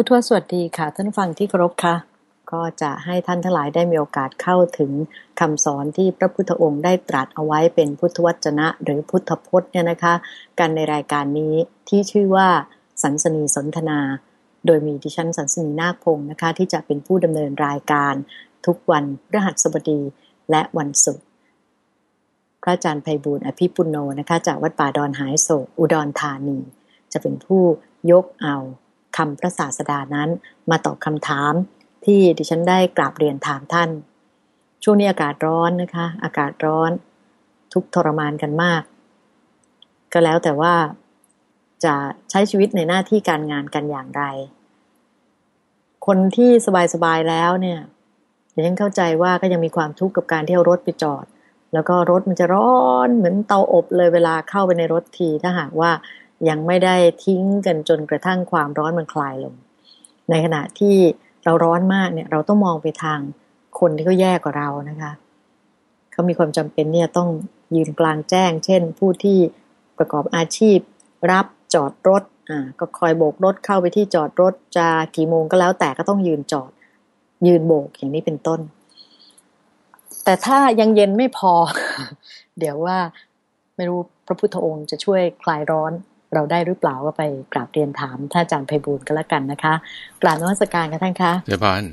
พุทธวสวัสดีค่ะ ท่านฟังที่เคารพค่ะ ก็จะให้ท่านทั้งหลายได้มีโอกาสเข้าถึงคำสอนที่พระพุทธองค์ได้ตรัสเอาไว้เป็นพุทธวจนะ หรือพุทธพจน์เนี่ยนะคะ กันในรายการนี้ที่ชื่อว่าสันสนีสนทนา โดยมีดิฉันสันสนีนาคพงศ์นะคะ ที่จะเป็นผู้ดำเนินรายการทุกวันพฤหัสบดีและวันศุกร์พระอาจารย์ไพบูลอภิปุโนนะคะ จากวัดป่าดอนหายโศกอุดรธานี จะเป็นผู้ยกเอา คำพระศาสดานั้นมาตอบคำถามที่ดิฉันได้กราบเรียนถามท่าน ช่วงนี้อากาศร้อนนะคะ อากาศร้อน ทุกทรมานกันมาก ก็แล้วแต่ว่าจะใช้ชีวิตในหน้าที่การงานกันอย่างไร คนที่สบายๆแล้วเนี่ยดิฉันเข้าใจว่าก็ยังมีความทุกข์กับการที่เอารถไปจอด แล้วก็รถมันจะร้อนเหมือนเตาอบเลยเวลาเข้าไปในรถทีถ้าหากว่า ยังไม่ได้ทิ้งกันจนกระทั่งความร้อนมันคลายลง ในขณะที่เราร้อนมากเนี่ย เราต้องมองไปทางคนที่เขาแย่กว่าเรานะคะเขามีความจำเป็นเนี่ยต้องยืนกลางแจ้ง เช่น ผู้ที่ประกอบอาชีพ รับจอดรถอ่าก็คอยโบกรถเข้าไปที่จอดรถจะกี่โมงก็แล้วแต่ก็ต้องยืนจอด ยืนโบกอย่างนี้เป็นต้น แต่ถ้ายังเย็นไม่พอ เดี๋ยวว่าไม่รู้พระพุทธองค์จะช่วยคลายร้อน เราได้หรือเปล่าก็ไปกราบเรียนถามท่านอาจารย์ไพบูลก็แล้วกันนะคะกราบนวัสการกันท่านคะเจ้าพาน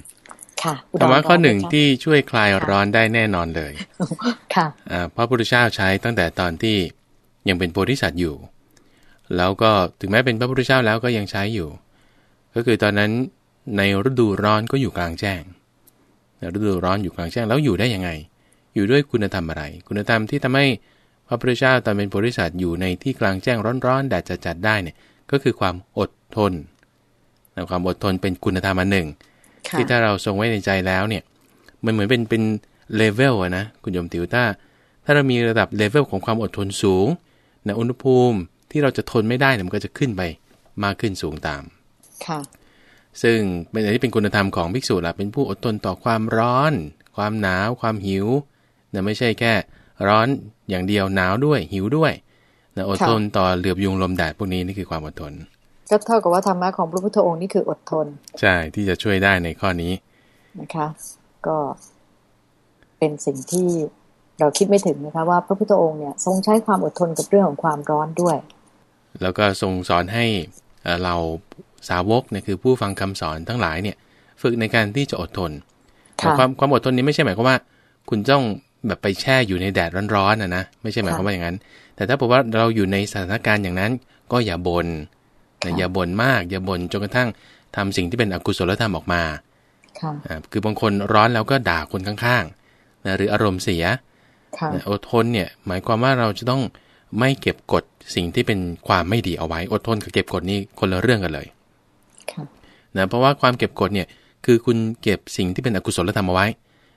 ค่ะธรรมะข้อหนึ่งที่ช่วยคลายร้อนได้แน่นอนเลยค่ะพระพุทธเจ้าใช้ตั้งแต่ตอนที่ยังเป็นโพธิสัตว์อยู่ แล้วก็ถึงแม้เป็นพระพุทธเจ้าแล้วก็ยังใช้อยู่ ก็คือตอนนั้นในฤดูร้อนก็อยู่กลางแจ้งฤดูร้อนอยู่กลางแจ้งแล้วอยู่ได้ยังไง อยู่ด้วยคุณธรรมอะไร คุณธรรมที่ทำให้ พระพุทธเจ้าตอนเป็นโพธิสัตว์อยู่ในที่กลางแจ้งร้อนๆแดดจัดๆได้เนี่ยก็คือความอดทนความอดทนเป็นคุณธรรมอันหนึ่ง ที่ถ้าเราทรงไว้ในใจแล้วเนี่ยมันเหมือนเป็นเป็นเลเวลอะนะ คุณโยมติวถ้าถ้าเรามีระดับเลเวลของความอดทนสูงในอุณหภูมิที่เราจะทนไม่ได้เนี่ยมันก็จะขึ้นไปมากขึ้นสูงตาม ค่ะ ซึ่งเป็นอันที่เป็นคุณธรรมของภิกษุละเป็นผู้อดทนต่อความร้อน ความหนาว ความหิวนะไม่ใช่แค่ ร้อน อย่างเดียวหนาวด้วยหิวด้วยนะอดทนต่อเหลือบยุงลมแดดพวกนี้นี่คือความอดทนก็เท่ากับว่าธรรมะของพระพุทธองค์นี่คืออดทน ใช่ที่จะช่วยได้ในข้อนี้นะคะ ก็เป็นสิ่งที่เราคิดไม่ถึงนะคะว่าพระพุทธองค์เนี่ยทรงใช้ความอดทนกับเรื่องของความร้อนด้วย แล้วก็ทรงสอนให้เราสาวกเนี่ยคือผู้ฟังคำสอนทั้งหลายเนี่ย ฝึกในการที่จะอดทนความความอดทนนี้ไม่ใช่หมายความว่า คุณต้อง แบบไปแช่อยู่ในแดดร้อนๆนะนะไม่ใช่หมายความว่าอย่างนั้น แต่ถ้าบอกว่าเราอยู่ในสถานการณ์อย่างนั้น ก็อย่าบน่นอย่าบ่นมาก อย่าบ่นจนกระทั่งทำสิ่งที่เป็นอกุศลธรรมออกมาคือบางคนร้อนแล้วก็ด่าคนข้างๆนะหรืออารมณ์เสียอดทนเนี่ยหมายความว่าเราจะต้องไม่เก็บกดสิ่งที่เป็นความไม่ดีเอาไว้ อดทนกับเก็บกดนี่คนละเรื่องกันเลยนะเพราะว่าความเก็บกดเนี่ยคือคุณเก็บสิ่งที่เป็นอกุศลธรรมเอาไว้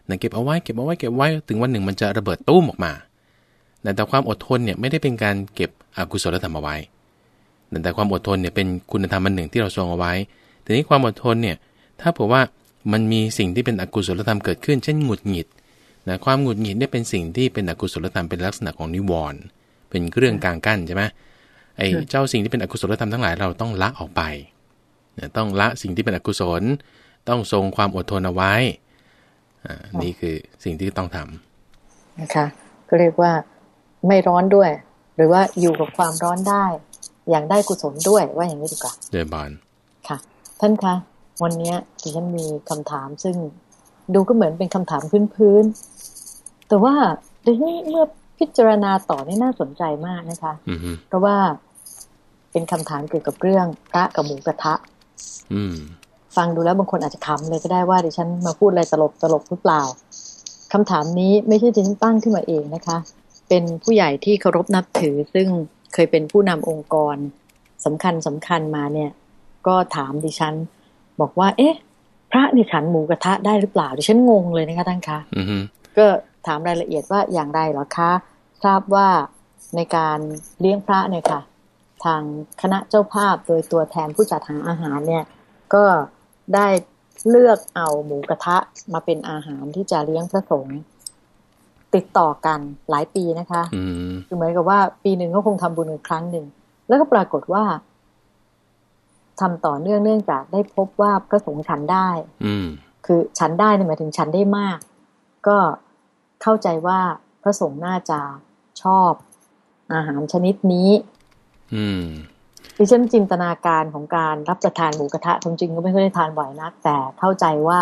นะเก็บเอาไว้เก็บเอาไว้เก็บไว้ถึงวันหนึ่งมันจะระเบิดตู้มออกมาแต่ความอดทนเนี่ยไม่ได้เป็นการเก็บอกุศลธรรมเอาไว้ แต่ความอดทนเนี่ยเป็นคุณธรรมอันหนึ่งที่เราทรงเอาไว้ ทีนี้ความอดทนเนี่ยถ้าบอกว่ามันมีสิ่งที่เป็นอกุศลธรรมเกิดขึ้น เช่นหงุดหงิดนะความหงุดหงิดเนี่ยเป็นสิ่งที่เป็นอกุศลธรรมเป็นลักษณะของนิวรณ์เป็นเครื่องกลางกั้นใช่ไหมไอ้เจ้าสิ่งที่เป็นอกุศลธรรมทั้งหลายเราต้องละออกไป ต้องละสิ่งที่เป็นอกุศล ต้องทรงความอดทนเอาไว้ นี่คือสิ่งที่ต้องทำนะคะ ก็เรียกว่าไม่ร้อนด้วย หรือว่าอยู่กับความร้อนได้ อย่างได้กุศลด้วยว่าอย่างนี้ดีกว่าเดบานค่ะ ท่านคะวันนี้ดิฉันมีคำถามซึ่งดูก็เหมือนเป็นคำถามพื้นๆแต่ว่าดิฉันเมื่อพิจารณาต่อนี่น่าสนใจมากนะคะเพราะว่าเป็นคำถามเกี่ยวกับเรื่องพระกับหมูกระทะ อืม ฟังดูแล้วบางคนอาจจะขำเลยก็ได้ว่าดิฉันมาพูดอะไรตลกตลกหรือเปล่าคำถามนี้ไม่ใช่ดิฉันตั้งขึ้นมาเองนะคะ เป็นผู้ใหญ่ที่เคารพนับถือ ซึ่งเคยเป็นผู้นำองค์กรสำคัญสำคัญมาเนี่ย ก็ถามดิฉัน บอกว่า เอ๊ะ พระนี่ฉันหมูกระทะได้หรือเปล่าดิฉันงงเลยนะคะท่านคะก็ถามรายละเอียดว่าอย่างไรเหรอคะ ทราบว่าในการเลี้ยงพระเนี่ยค่ะ ทางคณะเจ้าภาพโดยตัวแทนผู้จัดหาอาหารเนี่ย ก็ ได้เลือกเอาหมูกระทะมาเป็นอาหารที่จะเลี้ยงพระสงฆ์ติดต่อกันหลายปีนะคะคือเหมือนกับว่าปีหนึ่งก็คงทำบุญครั้งหนึ่ง แล้วก็ปรากฏว่าทำต่อเนื่องเนื่องจากได้พบว่าพระสงฆ์ฉันได้ อืมคือฉันได้เนี่ยหมายถึงฉันได้มาก ก็เข้าใจว่าพระสงฆ์น่าจะชอบอาหารชนิดนี้ อืม ดิฉันจินตนาการของการรับประทานหมูกระทะจริงๆก็ไม่ค่อยได้ทานบ่อยนัก แต่เข้าใจว่า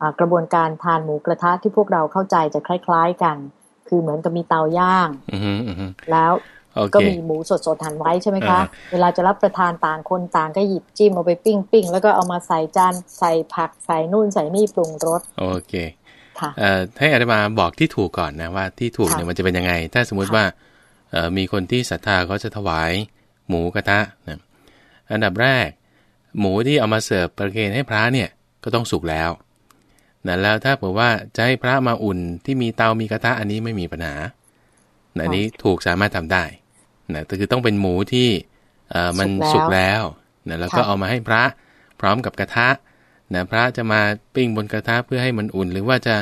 อ่ากระบวนการทานหมูกระทะที่พวกเราเข้าใจจะคล้าย ๆกัน คือเหมือนกับมีเตาย่างอืมอืมแล้วโอก็เคมีหมูสดๆหั่นไว้ใช่ไหมคะอ่าเวลาจะรับประทานต่างคนต่างก็หยิบจิ้มเอาไปปิ้งปิ้งแล้วก็เอามาใส่จานใส่ผักใส่นู่นใส่นี่ปรุงรสโอเคค่ะเอ่อให้อาจารย์มาบอกที่ถูกก่อนนะว่าที่ถูกค่ะเนี่ยมันจะเป็นยังไง ถ้าสมมุติค่ะว่าเอ่อมีคนที่ศรัทธาเขาจะถวาย หมูกระทะนะอันดับแรก หมูที่เอามาเสิร์ฟประเคนให้พระเนี่ยก็ต้องสุกแล้วนะแล้วถ้าบอกว่าจะให้พระมาอุ่นที่มีเตามีกระทะอันนี้ไม่มีปัญหานะอันนี้ถูกสามารถทำได้นะแต่คือต้องเป็นหมูที่เอ่อมันสุสุกกแล้วแล้วนะแล้วก็ค่ะเอามาให้พระพร้อมกับกระทะนะพระจะมาปิ้งบนกระทะเพื่อให้มันอุ่น หรือว่าจะ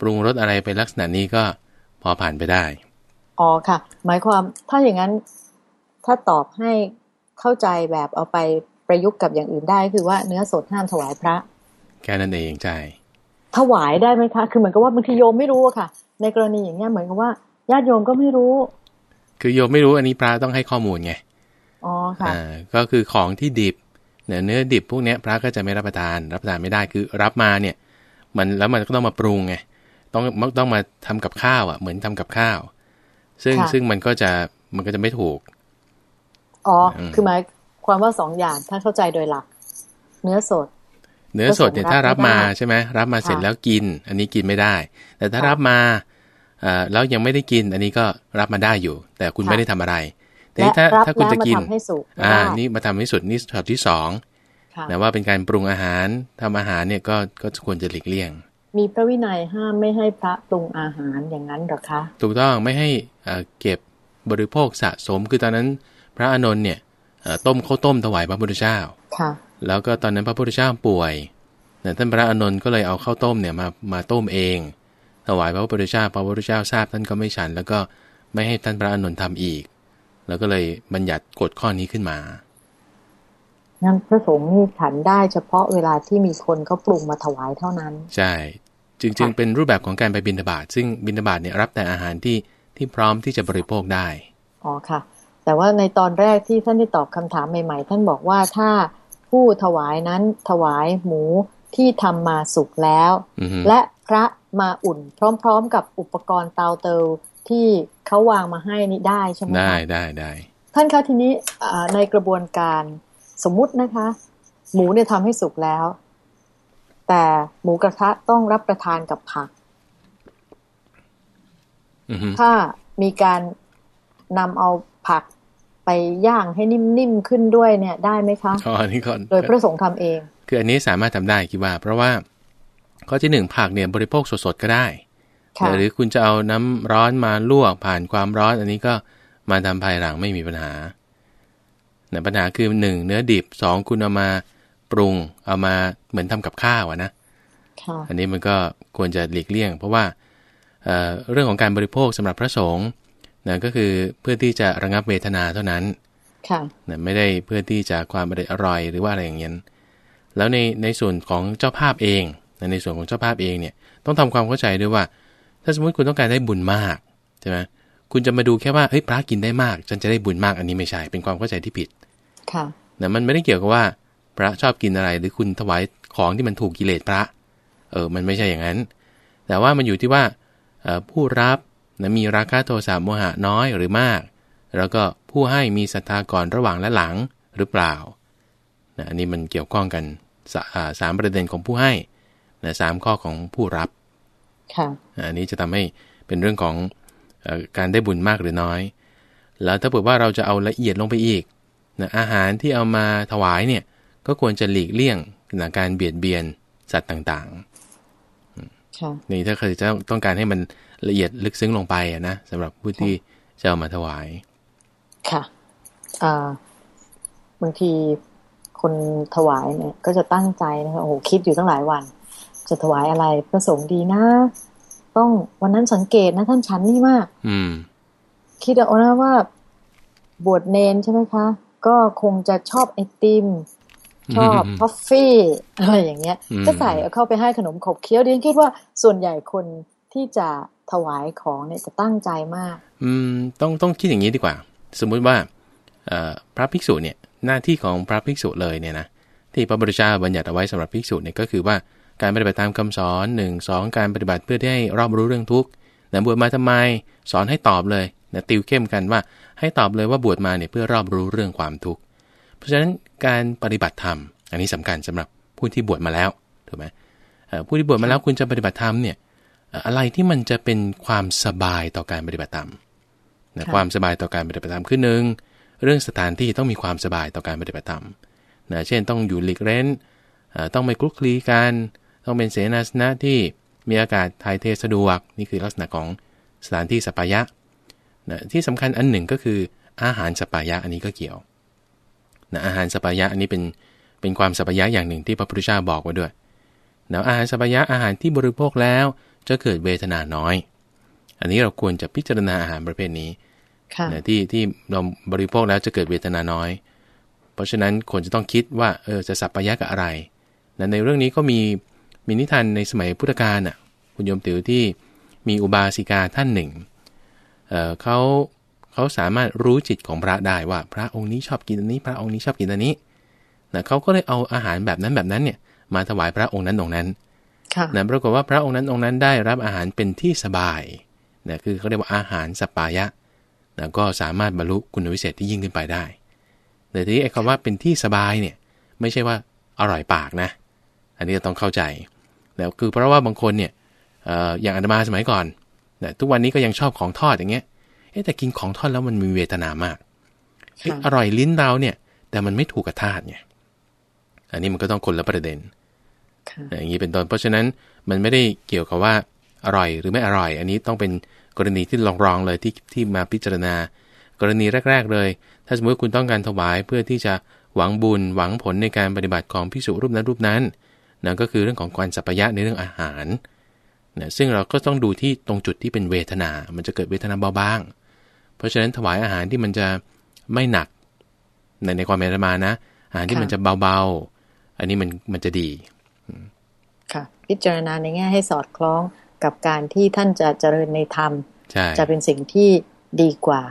ปรุงรสอะไรไปลักษณะนี้ก็พอผ่านไปได้ อ๋อค่ะ หมายความถ้าอย่างนั้น ถ้าตอบให้เข้าใจแบบเอาไปประยุกต์กับอย่างอื่นได้ คือว่าเนื้อสดห้ามถวายพระ แค่นั้นเองใช่ถวายได้ไหมคะ คือเหมือนกับว่าบางทีโยมไม่รู้อะค่ะ ในกรณีอย่างเงี้ยเหมือนกับว่าญาติโยมก็ไม่รู้ คือโยมไม่รู้อันนี้พระต้องให้ข้อมูลไงอ๋อค่ะอ่าก็คือของที่ดิบเนี่ยเนื้อดิบพวกเนี้ยพระก็จะไม่รับประทาน รับประทานไม่ได้คือรับมาเนี่ย มันแล้วมันก็ต้องมาปรุงไงต้องต้องมาทำกับข้าวอะเหมือนทำกับข้าว ซึ่งค่ะซึ่งมันก็จะมันก็จะไม่ถูก อ๋ออืมคือหมายความว่าสองอย่างถ้าเข้าใจโดยหลัก เนื้อสด เนื้อสดเนี่ยผสมรับถ้ารับมาไม่ได้ใช่ไหมรับมาเสร็จค่ะแล้วกิน อันนี้กินไม่ได้ แต่ถ้าค่ะรับมาอ่าแล้วยังไม่ได้กิน อันนี้ก็รับมาได้อยู่ แต่คุณค่ะไม่ได้ทำอะไรแต่และถ้ารับถ้าคุณแล้วจะมากินทำให้สุกอ่าได้นี่มาทำให้สุดนี่ช็อตที่สองค่ะนะว่าเป็นการปรุงอาหารทำอาหารเนี่ยก็ก็ควรจะหลีกเลี่ยง มีพระวินัยห้ามไม่ให้พระปรุงอาหารอย่างนั้นเหรอคะ ถูกต้องไม่ให้เอ่อเก็บบริโภคสะสมคือตอนนั้น พระอานนท์เนี่ยเอ่อต้มข้าวต้มถวายพระพุทธเจ้าค่ะแล้วก็ตอนนั้นพระพุทธเจ้าป่วยนะท่านพระอานนท์ก็เลยเอาข้าวต้มเนี่ยมามาต้มเอง ถวายพระพุทธเจ้าพระพุทธเจ้าทราบท่านก็ไม่ฉัน แล้วก็ไม่ให้ท่านพระอานนท์ทำอีก แล้วก็เลยบัญญัติกฎข้อนี้ขึ้นมางั้นพระสงฆ์นี่ฉันได้เฉพาะเวลาที่มีคนเขาปรุงมาถวายเท่านั้น ใช่ จึงจึงค่ะเป็นรูปแบบของการไปบิณฑบาตซึ่งบิณฑบาตเนี่ยรับแต่อาหารที่ที่พร้อมที่จะบริโภคได้ อ๋อค่ะ แต่ว่าในตอนแรกที่ท่านได้ตอบคำถามใหม่ ๆ ท่านบอกว่าถ้าผู้ถวายนั้นถวายหมูที่ทำมาสุกแล้วอือฮึและพระมาอุ่นพร้อม ๆ กับอุปกรณ์เตาเตาที่เขาวางมาให้นี่ได้ใช่ไหมคะได้ได้ได้ท่านคะทีนี้อ่าในกระบวนการสมมุตินะคะ หมูเนี่ยทำให้สุกแล้ว แต่หมูกระทะต้องรับประทานกับผักอือฮึถ้ามีการนำเอาผัก ไปย่างให้นิ่มๆขึ้นด้วยเนี่ยได้ไหมคะอ๋ออันนี้ก่อนโดยพระสงฆ์ทำเอง คืออันนี้สามารถทำได้คิดว่า เพราะว่าข้อที่หนึ่งผักเนี่ยบริโภคสดๆก็ได้ค่ะหรือคุณจะเอาน้ำร้อนมาลวกผ่านความร้อน อันนี้ก็มาทำภายหลังไม่มีปัญหาแต่ปัญหาคือหนึ่งเนื้อดิบสองคุณเอามาปรุงเอามาเหมือนทำกับข้าวอะนะค่ะอันนี้มันก็ควรจะหลีกเลี่ยง เพราะว่าเอ่อเรื่องของการบริโภคสำหรับพระสงฆ์ นะก็คือเพื่อที่จะระงับเวทนาเท่านั้น ค่ะนะไม่ได้เพื่อที่จะความอร่อยหรือว่าอะไรอย่างเงี้ยแล้วในในส่วนของเจ้าภาพเองนะในส่วนของเจ้าภาพเองเนี่ยต้องทำความเข้าใจด้วยว่า ถ้าสมมติคุณต้องการได้บุญมากใช่ไหมคุณจะมาดูแค่ว่าเฮ้ยพระกินได้มากฉันจะได้บุญมากอันนี้ไม่ใช่เป็นความเข้าใจที่ผิด ค่ะนะมันไม่ได้เกี่ยวกับว่าพระชอบกินอะไร หรือคุณถวายของที่มันถูกกิเลสพระ เออ มันไม่ใช่อย่างนั้น แต่ว่ามันอยู่ที่ว่าเอ่อผู้รับ นะมีราคะโทสะโมหะน้อยหรือมาก แล้วก็ผู้ให้มีศรัทธาก่อนระหว่างและหลังหรือเปล่านะอันนี้มันเกี่ยวข้องกันสาอ่าสามประเด็นของผู้ให้นะสามข้อของผู้รับค่ะอันนี้จะทำให้เป็นเรื่องของเออการได้บุญมากหรือน้อย แล้วถ้าเผื่อว่าเราจะเอาละเอียดลงไปอีกนะอาหารที่เอามาถวายเนี่ยก็ควรจะหลีกเลี่ยงนะการเบียดเบียนสัตว์ต่างค่ะๆนี่ถ้าเคยจะต้องการให้มัน ละเอียดลึกซึ้งลงไปอะนะสำหรับผู้ที่จะเอามาถวาย ค่ะอ่าบางทีคนถวายเนี่ย ก็จะตั้งใจนะคะโอ้โหคิดอยู่ตั้งหลายวัน จะถวายอะไรพระสงฆ์ดีนะ ต้องวันนั้นสังเกตนะท่านฉันนี่มาก อืม คิดเอานะว่าบวชเนนใช่ไหมคะ ก็คงจะชอบไอติมชอบทอฟฟี่อะไรอย่างเงี้ยก็ใส่เข้าไปให้ขนมขบเคี้ยวดิฉันคิดว่าส่วนใหญ่คนที่จะ ถวายของเนี่ยจะตั้งใจมาก อืมต้องต้องคิดอย่างนี้ดีกว่า สมมุติว่าพระภิกษุเนี่ยหน้าที่ของพระภิกษุเลยเนี่ยนะที่พระบริชาบัญญัติเอาไว้สำหรับภิกษุเนี่ยก็คือว่าการปฏิบัติตามคำสอนหนึ่งสองการปฏิบัติเพื่อให้รอบรู้เรื่องทุกข์นะบวชมาทำไมสอนให้ตอบเลยนะติวเข้มกันว่าให้ตอบเลยว่าบวชมาเนี่ยเพื่อรอบรู้เรื่องความทุกข์เพราะฉะนั้นการปฏิบัติธรรม อันนี้สำคัญสำหรับผู้ที่บวชมาแล้วถูกไหมผู้ที่บวชมาแล้วคุณจะปฏิบัติธรรมเนี่ย อะไรที่มันจะเป็นความสบายต่อการปฏิบัติธรรมนะความสบายต่อการปฏิบัติธรรมคือหนึ่งเรื่องสถานที่ต้องมีความสบายต่อการปฏิบัติธรรมนะเช่นต้องอยู่หลีกเร้นต้องไม่คลุกคลีกันต้องเป็นเสนาสนะที่มีอากาศถ่ายเทสะดวก นี่คือลักษณะของสถานที่สปายะนะที่สำคัญอันหนึ่งก็คืออาหารสปายะอันนี้ก็เกี่ยวนะอาหารสปายะอันนี้เป็นเป็นความสปายะอย่างหนึ่งที่พระพุทธเจ้าบอกไว้ด้วยนะอาหารสปายะอาหารที่บริโภคแล้ว จะเกิดเวทนาน้อย อันนี้เราควรจะพิจารณาอาหารประเภทนี้นะที่ที่เราบริโภคแล้วจะเกิดเวทนาน้อย เพราะฉะนั้นควรจะต้องคิดว่าเออจะสัพพยะกับอะไรนะในเรื่องนี้ก็มีมีนิทานในสมัยพุทธกาลอะคุณโยมติ๋วที่มีอุบาสิกาท่านหนึ่งเเขาเขาสามารถรู้จิตของพระได้ว่า พระองค์นี้ชอบกินอันนี้ พระองค์นี้ชอบกินอันนี้นะเขาก็เลยเอาอาหารแบบนั้นแบบนั้นเนี่ยมาถวายพระองค์นั้นองค์นั้น นะปรากฏว่าพระองค์นั้นองค์นั้นได้รับอาหารเป็นที่สบายนะคือเขาเรียกว่าอาหารสปายะนะก็สามารถบรรลุคุณวิเศษที่ยิ่งขึ้นไปได้ แต่ทีนี้ไอ้คำว่าเป็นที่สบายเนี่ยไม่ใช่ว่าอร่อยปากนะ อันนี้ต้องเข้าใจแล้วคือเพราะว่าบางคนเนี่ยอย่างอาตมาสมัยก่อนนะทุกวันนี้ก็ยังชอบของทอดอย่างเงี้ยแต่กินของทอดแล้วมันมีเวทนามากอร่อยลิ้นเราเนี่ย แต่มันไม่ถูกกับธาตุไงอันนี้มันก็ต้องคนละประเด็น อย่างนี้เป็นต้นเพราะฉะนั้นมันไม่ได้เกี่ยวกับว่าอร่อยหรือไม่อร่อย อันนี้ต้องเป็นกรณีที่ลองรองเลยที่ที่มาพิจารณา กรณีแรก ๆ เลย ถ้าสมมติคุณต้องการถวายเพื่อที่จะหวังบุญหวังผลในการปฏิบัติของพิสุรูปนั้นรูปนั้นนั่นก็คือเรื่องของการสัพยะในเรื่องอาหารนะซึ่งเราก็ต้องดูที่ตรงจุดที่เป็นเวทนา มันจะเกิดเวทนาเบาบ้าง เพราะฉะนั้นถวายอาหารที่มันจะไม่หนักในในความเป็นมานะ อาหารที่มันจะเบาๆ อันนี้มันมันจะดี ค่ะ พิจารณาในแง่ให้สอดคล้องกับการที่ท่านจะเจริญในธรรม จะเป็นสิ่งที่ดีกว่า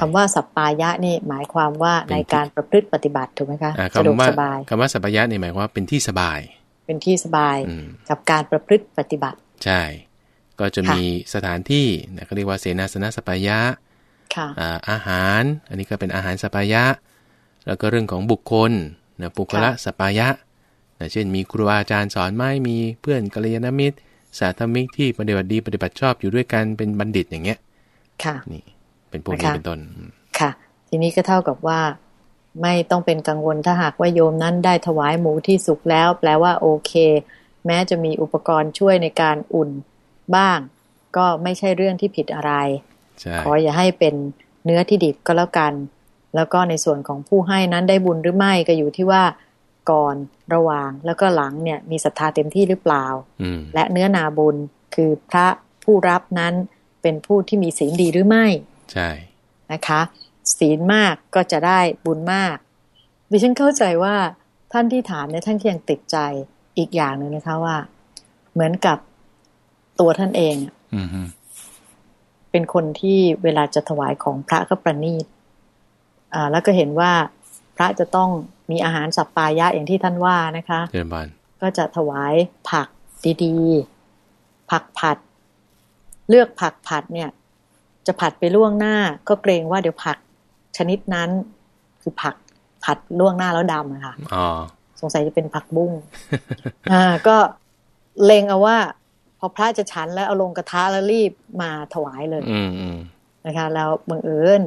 คำว่าสัปปายะนี่หมายความว่าในการประพฤติปฏิบัติถูกไหมคะสะดวกสบายคำว่าสัปปายะนี่หมายว่าเป็นที่สบาย เป็นที่สบายกับการประพฤติปฏิบัติ ใช่ ก็จะมีสถานที่เขาเรียกว่าเสนาสนะสัปปายะอาหาร อันนี้ก็เป็นอาหารสัปปายะ แล้วก็เรื่องของบุคคลนะปุคละสัปปายะนะ เช่นมีครูอาจารย์สอนไม่มีเพื่อนกัลยาณมิตร สาธมิกที่ปฏิบัติดีปฏิบัติชอบอยู่ด้วยกันเป็นบัณฑิตอย่างเงี้ย ค่ะนี่เป็นพวกนี้เป็นต้น ค่ะ ทีนี้ก็เท่ากับว่าไม่ต้องเป็นกังวลถ้าหากว่าโยมนั้นได้ถวายหมูที่สุกแล้ว แปลว่าโอเค แม้จะมีอุปกรณ์ช่วยในการอุ่นบ้าง ก็ไม่ใช่เรื่องที่ผิดอะไร ขออย่าให้เป็นเนื้อที่ดิบก็แล้วกัน แล้วก็ในส่วนของผู้ให้นั้นได้บุญหรือไม่ก็อยู่ที่ว่า ก่อนระหว่างแล้วก็หลังเนี่ยมีศรัทธาเต็มที่หรือเปล่า และเนื้อนาบุญคือพระผู้รับนั้นเป็นผู้ที่มีศีลดีหรือไม่ ใช่นะคะ ศีลมากก็จะได้บุญมาก ดิฉันเข้าใจว่าท่านที่ถามเนี่ยท่านยังติดใจอีกอย่างหนึ่งนะคะว่า เหมือนกับตัวท่านเองเป็นคนที่เวลาจะถวายของพระก็ประณีตอ่าแล้วก็เห็นว่าพระจะต้อง มีอาหารสัปปายะอย่างที่ท่านว่านะคะเบานก็จะถวายผักดีๆ ผักผัด เลือกผักผัดเนี่ย จะผัดไปล่วงหน้า ก็เกรงว่าเดี๋ยวผักชนิดนั้น คือผักผัดล่วงหน้าแล้วดำอะค่ะสงสัยจะเป็นผักบุ้งอ่าก็เลงเอาว่า พอพระจะฉันแล้วเอาลงกระทะแล้วรีบมาถวายเลยนะคะ แล้วบังเอิญ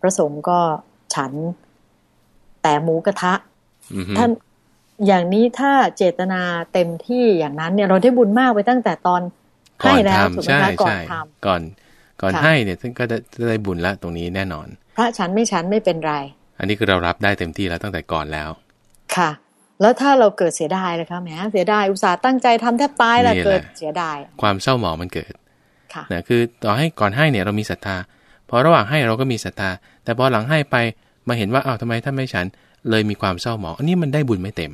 พระสงฆ์ก็ฉัน แต่หมูกระทะท่านอย่างนี้ถ้าเจตนาเต็มที่อย่างนั้นเนี่ยเราได้บุญมากไปตั้งแต่ตอนให้แล้วถูกไหมคะก่อนทำก่อน ก่อนให้เนี่ยท่านก็จะได้บุญละตรงนี้แน่นอน พระฉันไม่ฉันไม่เป็นไร อันนี้คือเรารับได้เต็มที่แล้วตั้งแต่ก่อนแล้ว ค่ะ แล้วถ้าเราเกิดเสียดายเลยคะแหมเสียดายอุตส่าห์ตั้งใจทำแทบตายแล้วเกิดเสียดาย ความเศร้าหมองมันเกิดค่ะนะคือต่อให้ก่อนให้เนี่ยเรามีศรัทธาพอระหว่างให้เราก็มีศรัทธา แต่พอหลังให้ไป มาเห็นว่าอ้าวทำไมท่านไม่ฉัน เลยมีความเศร้าหมองอันนี้มันได้บุญไม่เต็ม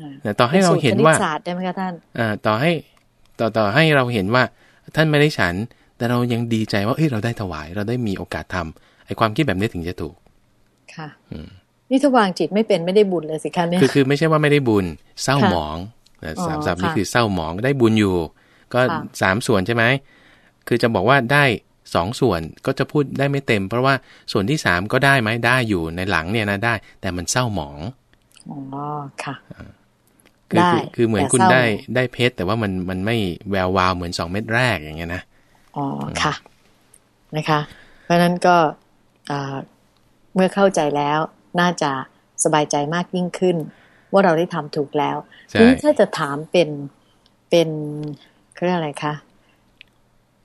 อ่าแต่ต่อให้เราเห็นว่าป็สูตรคณิตศาสตร์ได้ไหมคะท่านอ่าต่อให้ต่อต่อให้เราเห็นว่าท่านไม่ได้ฉัน แต่เรายังดีใจว่าเอ้ยเราได้ถวาย เราได้มีโอกาสทำไอ้ความคิดแบบนี้ถึงจะถูก ค่ะอืมนี่ถ้าวางจิตไม่เป็นไม่ได้บุญเลยสิคะเนี่ยคือคือไม่ใช่ว่าไม่ได้บุญเศร้าค่ะหมองนะอ๋อสามศัพท์นี้ค่ะคือเศร้าหมองได้บุญอยู่ ก็ค่ะสามส่วนใช่ไหมคือจะบอกว่าได้ สองส่วนก็จะพูดได้ไม่เต็ม เพราะว่าส่วนที่สามก็ได้ไหมได้อยู่ในหลังเนี่ยนะได้ แต่มันเศร้าหมองอ๋อค่ะคือได้คือคือเหมือนแต่คุณเศร้าได้หมองได้เพชรแต่ว่ามันมันไม่แวววาวเหมือนสองเม็ดแรกอย่างเงี้ยนะอ๋อค่ะนะคะ เพราะฉะนั้นก็อ่าเมื่อเข้าใจแล้วน่าจะสบายใจมากยิ่งขึ้น ว่าเราได้ทำถูกแล้วใช่ทีนี้ถ้าจะถามเป็นเป็นเขาเรียกอะไรคะ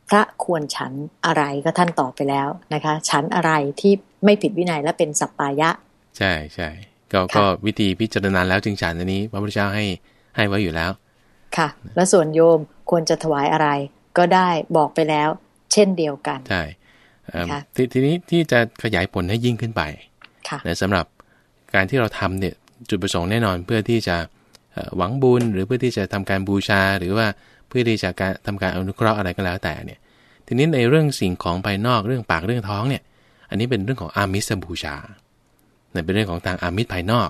พระควรฉันอะไรก็ท่านตอบไปแล้วนะคะ ฉันอะไรที่ไม่ผิดวินัยและเป็นสัปปายะ ใช่ใช่ก็ค่ะก็วิธีพิจารณาแล้วจึงฉันอันนี้ พระพุทธเจ้าให้ให้ไว้อยู่แล้ว ค่ะ และส่วนโยมควรจะถวายอะไรก็ได้บอกไปแล้ว เช่นเดียวกันใช่เอิ่มค่ะททีนี้ที่จะขยายผลให้ยิ่งขึ้นไปค่ะนะสำหรับการที่เราทำเนี่ยจุดประสงค์แน่นอนเพื่อที่จะเอ่อหวังบุญหรือเพื่อที่จะทำการบูชาหรือว่า เพื่อที่จะการทำการอนุเคราะห์อะไรก็แล้วแต่เนี่ยทีนี้ในเรื่องสิ่งของภายนอกเรื่องปากเรื่องท้องเนี่ย อันนี้เป็นเรื่องของอามิสบูชาเนี่ยเป็นเรื่องของทางอามิสภายนอก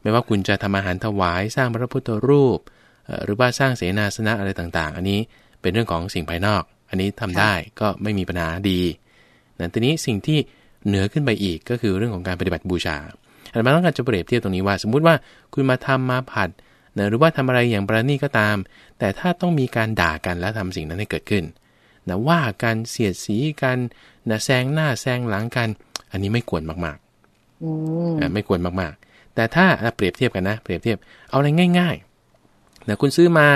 ไม่ว่าคุณจะทำอาหารถวายสร้างพระพุทธรูปเอ่อหรือว่าสร้างเสนาสนะอะไรต่างๆ อันนี้เป็นเรื่องของสิ่งภายนอก อันนี้ทำได้ก็ไม่มีปัญหาดีนะทีนี้สิ่งที่เหนือขึ้นไปอีกก็คือเรื่องของการปฏิบัติบูชาอาตมาต้องการจะเปรียบเทียบตรงนี้ว่า สมมุติว่าคุณมาทำมาผัด นะหรือว่าทำอะไรอย่างประณีตก็ตาม แต่ถ้าต้องมีการด่ากันแล้วทำสิ่งนั้นให้เกิดขึ้นนะว่ากันเสียดสีกันนะแซงหน้าแซงหลังกัน อันนี้ไม่ควรมากๆอืมอะไม่ควรมากๆ แต่ถ้าอะเปรียบเทียบกันนะ เปรียบเทียบเอาอะไรง่ายๆนะคุณซื้อมา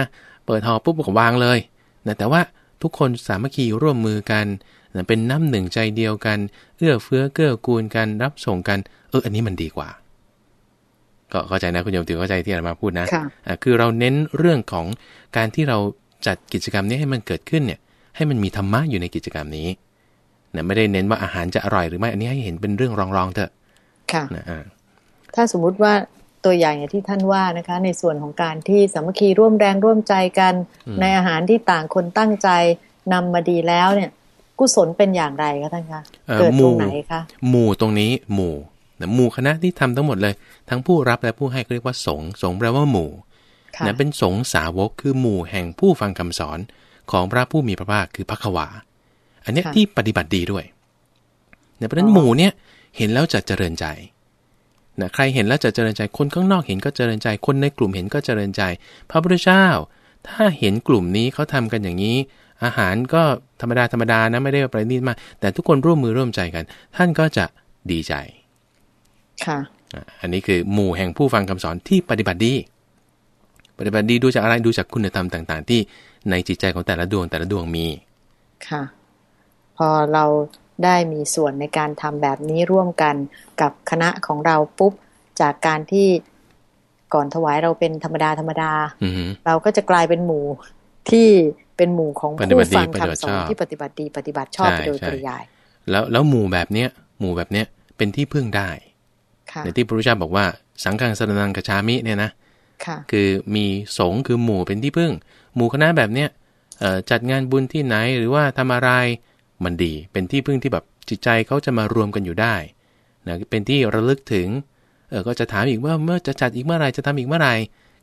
เปิดห่อปุ๊บก็วางเลยนะแต่ว่าทุกคนสามัคคีร่วมมือกันนะเป็นน้ำหนึ่งใจเดียวกัน เอื้อเฟื้อเกื้อกูลกันรับส่งกัน เอออันนี้มันดีกว่า ก็เข้าใจนะคุณโยมถือเข้าใจที่อาตมาพูดนะค่ะอะคือเราเน้นเรื่องของการที่เราจัดกิจกรรมนี้ให้มันเกิดขึ้นเนี่ย ให้มันมีธรรมะอยู่ในกิจกรรมนี้นะไม่ได้เน้นว่าอาหารจะอร่อยหรือไม่ อันนี้ให้เห็นเป็นเรื่องรองๆเถอะ ค่ะนะอ่าถ้าสมมุติว่าตัวอย่างอย่างที่ท่านว่านะคะ ในส่วนของการที่สามัคคีร่วมแรงร่วมใจกันอืมในอาหารที่ต่างคนตั้งใจนำมาดีแล้วเนี่ย กุศลเป็นอย่างไรคะท่านคะอ่อเกิดหตรมู่งไหนคะหมู่ตรงนี้หมู่ นะหมู่คณะที่ทำทั้งหมดเลย ทั้งผู้รับและผู้ให้เขาเรียกว่าสงฆ์สงฆ์แปลว่าหมู่ค่ะนะเป็นสงฆ์สาวกคือหมู่แห่งผู้ฟังคำสอนของพระผู้มีพระภาคคือพระขวา อันเนี้ยที่ปฏิบัติดีด้วยนะเพราะฉะนั้นหมู่เนี่ยเห็นแล้วจะเจริญใจนะใครเห็นแล้วจะเจริญใจ คนข้างนอกเห็นก็เจริญใจ คนในกลุ่มเห็นก็เจริญใจ พระพุทธเจ้า ถ้าเห็นกลุ่มนี้เขาทำกันอย่างนี้ อาหารก็ธรรมดาธรรมดานะไม่ได้ประณีตมาก แต่ทุกคนร่วมมือร่วมใจกัน ท่านก็จะดีใจ ค่ะอะอันนี้คือหมู่แห่งผู้ฟังคำสอนที่ปฏิบัติดี ปฏิบัติดีดูจากอะไรดูจากคุณธรรมต่าง ๆ ที่ในจิตใจของแต่ละดวงแต่ละดวงมีค่ะ พอเราได้มีส่วนในการทำแบบนี้ร่วมกันกับคณะของเราปุ๊บจากการที่ก่อนถวายเราเป็นธรรมดาธรรมดาอือหือเราก็จะกลายเป็นหมู่ที่เป็นหมู่ของปฏิบัผู้ติดีฟังปฏิบัติคำสชออนบที่ปฏิบัติดีปฏิบัติชอบใช่ไปโดยใช่ปริยาย แล้วแล้วหมู่แบบเนี้ยหมู่แบบเนี้ยเป็นที่พึ่งได้ค่ะ ในที่พระพุทธเจ้าบอกว่า สังฆังสรนังกชามิเนี่ยนะค่ะคือมีสงฆ์คือหมู่เป็นที่พึ่ง หมู่คณะแบบเนี้ยเอ่อจัดงานบุญที่ไหนหรือว่าทำอะไรมันดี เป็นที่พึ่งที่แบบจิตใจเขาจะมารวมกันอยู่ได้นะเป็นที่ระลึกถึงเออก็จะถามอีกว่าเมื่อจะจัดอีกเมื่อไหรจะทำอีกเมื่อไหร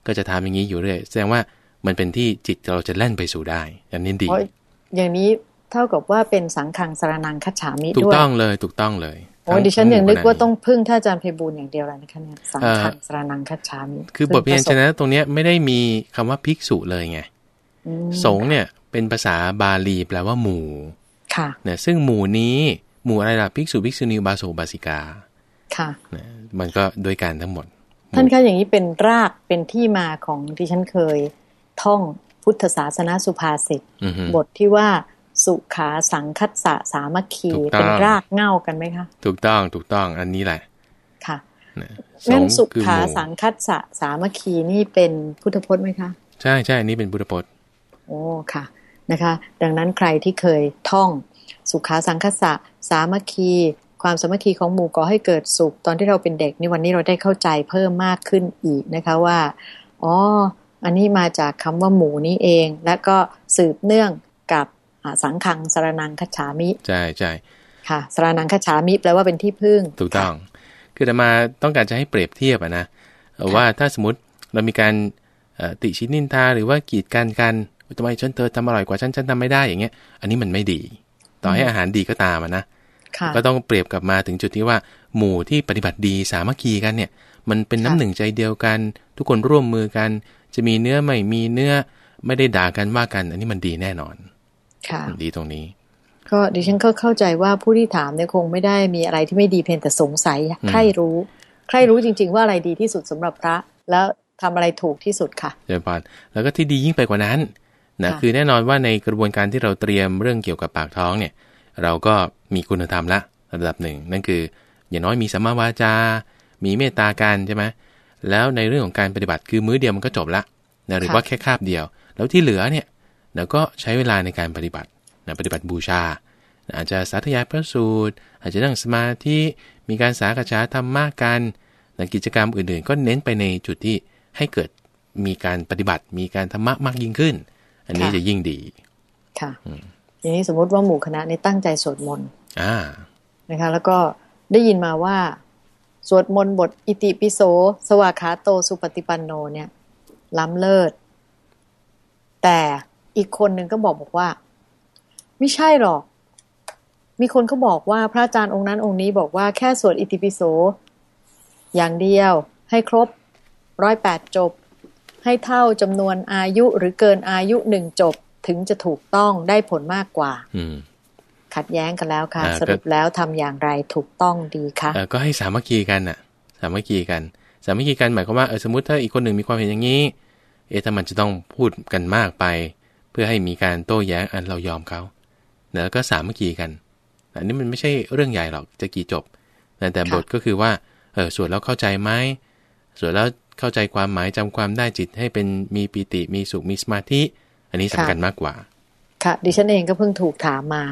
ก็จะถามอย่างนี้อยู่เรื่อยแสดงว่ามันเป็นที่จิตเราจะแล่นไปสู่ได้อันนี้ดีเพราะอย่างนี้เท่ากับว่าเป็นสังฆังสารนังคัจฉามิถูกด้วยต้องเลยถูกต้องเลย โอ้ทั้งดิฉันทั้ยังหนึกมู่ว่าคณะต้องพึ่งท่านอาจารย์ไพบูลย์อย่างเดียวแล้วนะคะเนี่ยสังฆังสารนังคัจฉามิคือบทเพียนชนะตรงเนี้ยไม่ได้มีคำว่าภิกษุเลยไงอืมสงฆ์เนี่ยเป็นภาษาบาลีแปลว่าหมู่ค่ะนะซึ่งหมู่นี้หมู่อะไรล่ะภิกษุภิกษุณีอุบาสกอุบาสิกา ค่ะนะมันก็ด้วยกันทั้งหมด ท่านคะอย่างนี้เป็นรากเป็นที่มาของที่ฉันเคยท่องพุทธศาสนาสุภาษิตอือฮึบทที่ว่า สุขาสังคัสสะสามัคคีถูกต้องเป็นรากเหง้ากันไหมคะ ถูกต้องถูกต้องอันนี้แหละ ค่ะนะงั้นฆ์สุคือขาหมู่สังคัสสะสามัคคีนี่เป็นพุทธพจน์ไหมคะ ใช่ใช่อันนี้เป็นพุทธพจน์ โอ้ค่ะนะคะ ดังนั้นใครที่เคยท่อง สุขาสังคสะสามัคคี ความสามัคคีของหมู่ก่อให้เกิดสุขตอนที่เราเป็นเด็กนี่วันนี้เราได้เข้าใจเพิ่มมากขึ้นอีกนะคะว่าอ๋ออันนี้มาจากคำว่าหมู่นี้เอง และก็สืบเนื่องกับ สังขังสารนังคฉามิ ใช่ใช่ค่ะสารนังคฉามิแปลว่าเป็นที่พึ่ง ถูกต้อง คือแต่มาต้องการจะให้เปรียบเทียบนะว่าถ้าสมมติเรามีการติชินนินทาหรือว่ากีดกันกันทำไมฉันเธอทำอร่อยกว่าฉันฉันทำไม่ได้อย่างเงี้ย อันนี้มันไม่ดี ต่อให้อาหารดีก็ตามนะก็ต้องเปรียบกลับมาถึงจุดที่ว่า หมู่ที่ปฏิบัติดีสามัคคีกันเนี่ย มันเป็นน้ำหนึ่งใจเดียวกัน ทุกคนร่วมมือกัน จะมีเนื้อไม่มีเนื้อไม่ได้ด่ากันว่ากัน อันนี้มันดีแน่นอน ค่ะดีตรงนี้ ก็ดิฉันก็เข้าใจว่าผู้ที่ถามเนี่ยคงไม่ได้มีอะไรที่ไม่ดีเพียงแต่สงสัยใครรู้ ใครรู้จริง ๆ ว่าอะไรดีที่สุดสำหรับพระ แล้วทำอะไรถูกที่สุดค่ะเจริญพรแล้วก็ที่ดียิ่งไปกว่านั้นนะคือแน่นอนว่าในกระบวนการที่เราเตรียมเรื่องเกี่ยวกับปากท้องเนี่ย เราก็มีคุณธรรมละระดับหนึ่ง นั่นคือ อย่างน้อยมีสัมมาวาจา มีเมตตากันใช่ไหมแล้วในเรื่องของการปฏิบัติคือมื้อเดียวมันก็จบละนะหรือว่าแค่คาบเดียว แล้วที่เหลือเนี่ย เราก็ใช้เวลาในการปฏิบัตินะปฏิบัติบูชา อาจจะสาธยายพระสูตร อาจจะนั่งสมาธิมีการสากษาธรรมะกันนะกิจกรรมอื่นๆ ก็เน้นไปในจุดที่ให้เกิดมีการปฏิบัติ มีการธรรมะมากยิ่งขึ้น อันนี้จะยิ่งดี ค่ะอย่างนี้สมมติว่าหมู่คณะนี้ตั้งใจสวดมนต์อ่านะคะ แล้วก็ได้ยินมาว่า สวดมนต์บทอิติปิโส สวากขาโตสุปฏิปันโนเนี่ย ล้ำเลิศ แต่ อีกคนหนึ่งก็บอกบอกว่า ไม่ใช่หรอก มีคนเขาบอกว่าพระอาจารย์องค์นั้นองค์นี้บอกว่าแค่สวดอิติปิโส อย่างเดียว ให้ครบร้อยแปดจบ ให้เท่าจำนวนอายุหรือเกินอายุหนึ่งจบถึงจะถูกต้องได้ผลมากกว่าขัดแย้งกันแล้วค่ะ สรุปแล้วทำอย่างไรถูกต้องดีคะก็ให้สามัคคีกันน่ะ สามัคคีกัน สามัคคีกันหมายความว่าเออสมมติถ้าอีกคนหนึ่งมีความเห็นอย่างนี้ เอ๊ะถ้ามันจะต้องพูดกันมากไปเพื่อให้มีการโต้แย้งอันเรายอมเขาแล้วก็สามัคคีกัน อันนี้มันไม่ใช่เรื่องใหญ่หรอกจะกี่จบแต่บทก็คือว่าเออสวดแล้วเข้าใจไหมสวดแล้วเข้าใจความหมายจำความได้จิตให้เป็นมีปิติมีสุขมีสมาธิ อันนี้สำคัญมากกว่า ค่ะ ดิฉันเองก็เพิ่งถูกถามมา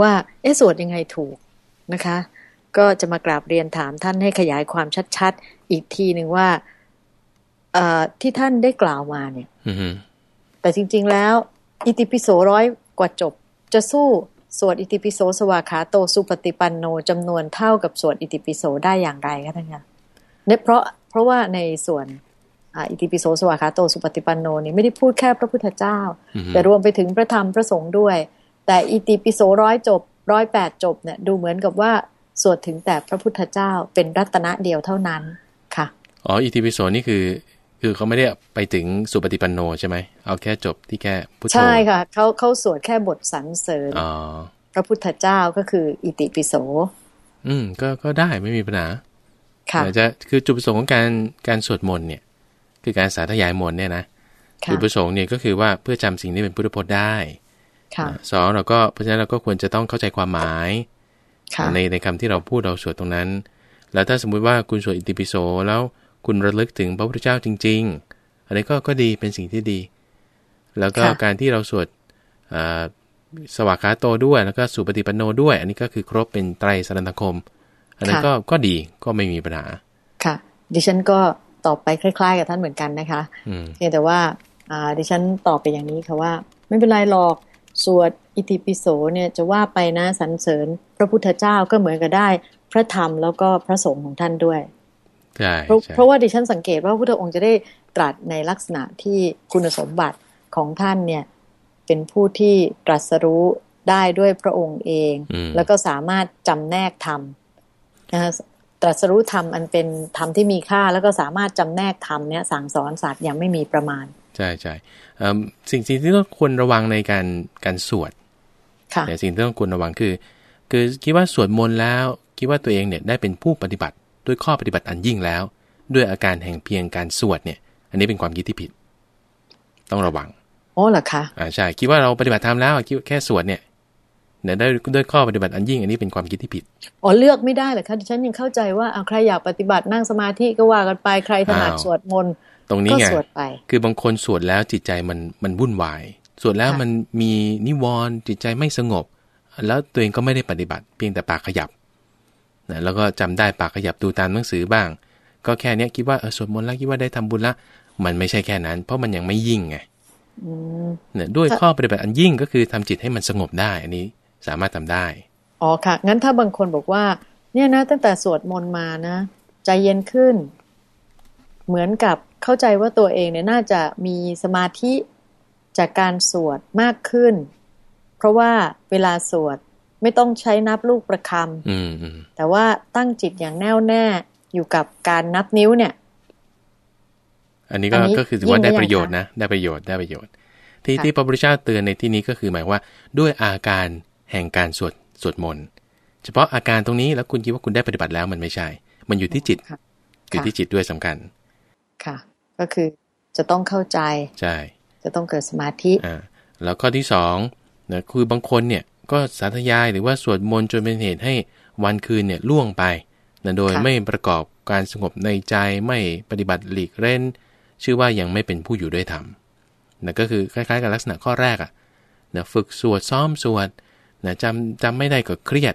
ว่าเอ๊ะสวดยังไงถูกนะคะ ก็จะมากราบเรียนถามท่านให้ขยายความชัดๆ อีกทีหนึ่งว่าเอ่อที่ท่านได้กล่าวมาเนี่ยแต่จริง ๆแล้ว อิติปิโสร้อยกว่าจบ จะสู้สวดอิติปิโสสวากขาโตสุปฏิปันโนจำนวนเท่ากับสวดอิติปิโสได้อย่างไรคะท่านคะเนี่ยเพราะเพราะว่าในส่วนอิติปิโสสวากขาโตสุปฏิปันโนนี่ไม่ได้พูดแค่พระพุทธเจ้า แต่รวมไปถึงพระธรรมพระสงฆ์ด้วย แต่อิติปิโสร้อยจบร้อยแปดจบเนี่ยดูเหมือนกับว่าสวดถึงแต่พระพุทธเจ้าเป็นรัตนะเดียวเท่านั้นค่ะอ๋ออิติปิโสนี่คือ คือเขาไม่ได้ไปถึงสุปฏิปันโนใช่ไหมเอาแค่จบที่แค่พุทโธใช่ค่ะเขาเขาสวดแค่บทสรรเสริญพระพุทธเจ้าก็คืออิติปิโส อืม ก็ก็ได้ไม่มีปัญหาจะคือจุดประสงค์ของการการสวดมนต์เนี่ย คือการสาธยายมนต์เนี่ยนะจุดประสงค์เนี่ยก็คือว่าเพื่อจำสิ่งที่เป็นพุทธพจน์ได้สองเราก็เพราะฉะนั้นเราก็ควรจะต้องเข้าใจความหมายในในคำที่เราพูดเราสวดตรงนั้น แล้วถ้าสมมุติว่าคุณสวดอิติปิโสแล้ว คุณระลึกถึงพระพุทธเจ้าจริง ๆ อันนี้ก็ก็ดีเป็นสิ่งที่ดี แล้วก็การที่เราสวดสวากขาโตด้วย แล้วก็สุปฏิปันโนด้วย อันนี้ก็คือครบเป็นไตรสรณคม อันนั้นก็ก็ดีก็ไม่มีปัญหา ค่ะ ดิฉันก็ตอบไปคล้ายๆ กับท่านเหมือนกันนะคะเพียงแต่ว่าอ่าดิฉันตอบไปอย่างนี้ค่ะว่า ไม่เป็นไรหรอกสวดอิติปิโสเนี่ยจะว่าไปนะสรรเสริญ พระพุทธเจ้าก็เหมือนกับได้ พระธรรมแล้วก็พระสงฆ์ของท่านด้วยใช่ เพราะว่าดิฉันสังเกตว่าพระพุทธองค์จะได้ตรัสในลักษณะที่คุณสมบัติของท่านเนี่ย เป็นผู้ที่ตรัสรู้ได้ด้วยพระองค์เอง แล้วก็สามารถจำแนกธรรมนะตรัสรู้ธรรมอันเป็นธรรมที่มีค่า แล้วก็สามารถจำแนกธรรมเนี้ยสั่งสอนสัตว์อย่างไม่มีประมาณ ใช่ใช่สิ่งที่ต้องควรระวังในการการสวดแต่สิ่งที่ต้องควรระวังคือ คือคิดว่าสวดมนต์แล้ว คิดว่าตัวเองเนี่ยได้เป็นผู้ปฏิบัติ ด้วยข้อปฏิบัติอันยิ่งแล้ว ด้วยอาการแห่งเพียงการสวดเนี่ย อันนี้เป็นความคิดที่ผิด ต้องระวังอ๋อเหรอคะอ่าใช่คิดว่าเราปฏิบัติธรรมแล้วคิดแค่สวดเนี่ยเนี่ยได้ด้วยข้อปฏิบัติอันยิ่งอันนี้เป็นความคิดที่ผิดอ๋อเลือกไม่ได้เหรอคะดิฉันยังเข้าใจว่าเอาใครอยากปฏิบัตินั่งสมาธิก็ว่ากันไปใครถนัดสวดมนต์ตรงนี้ไงคือบางคนสวดแล้วจิตใจมันมันวุ่นวายสวดแล้วมันมีนิวรณ์จิตใจไม่สงบ แล้วตัวเองก็ไม่ได้ปฏิบัติ เพียงแต่ปากขยับ นะแล้วก็จำได้ปากขยับดูตามหนังสือบ้าง ก็แค่เนี้ยคิดว่าเออสวดมนต์แล้วคิดว่าได้ทำบุญละ มันไม่ใช่แค่นั้น เพราะมันยังไม่ยิ่งไงอืมเนี่ยด้วยข้อปฏิบัติอันยิ่งก็คือทำจิตให้มันสงบได้ อันนี้สามารถทำได้ อ๋อค่ะ งั้นถ้าบางคนบอกว่า เนี่ยนะ ตั้งแต่สวดมนต์มานะ ใจเย็นขึ้น เหมือนกับเข้าใจว่าตัวเองเนี่ยน่าจะมีสมาธิจากการสวดมากขึ้น เพราะว่าเวลาสวด ไม่ต้องใช้นับลูกประคอืมอืมำแต่ว่าตั้งจิตอย่างแน่วแน่อยู่กับการนับนิ้วเนี่ย อันนี้ก็อันนี้ก็คือถือว่ายิ่งได้ได้ประโยชยังน์คะนะ ได้ประโยชน์ได้ประโยชน์ ที่ค่ะที่พระพุทธเจ้าเตือนในที่นี้ก็คือหมายว่า ด้วยอาการแห่งการสวดสวดมนต์เฉพาะอาการตรงนี้แล้วคุณคิดว่าคุณได้ปฏิบัติแล้วมันไม่ใช่ มันอยู่ที่จิตค่ะอยู่ที่จิตด้วยสำคัญ ค่ะ ก็คือจะต้องเข้าใจใช่จะต้องเกิดสมาธิอ่าแล้วข้อที่สองนะคือบางคนเนี่ย ก็สาธยายหรือว่าสวดมนต์จนเป็นเหตุให้วันคืนเนี่ยล่วงไปนะโดยค่ะไม่ประกอบการสงบในใจไม่ปฏิบัติหลีกเล่น ชื่อว่ายังไม่เป็นผู้อยู่ด้วยธรรมนะก็คือคล้ายๆกับลักษณะข้อแรกอะนะฝึกสวดซ้อมสวดนะจำจำไม่ได้ก็เครียด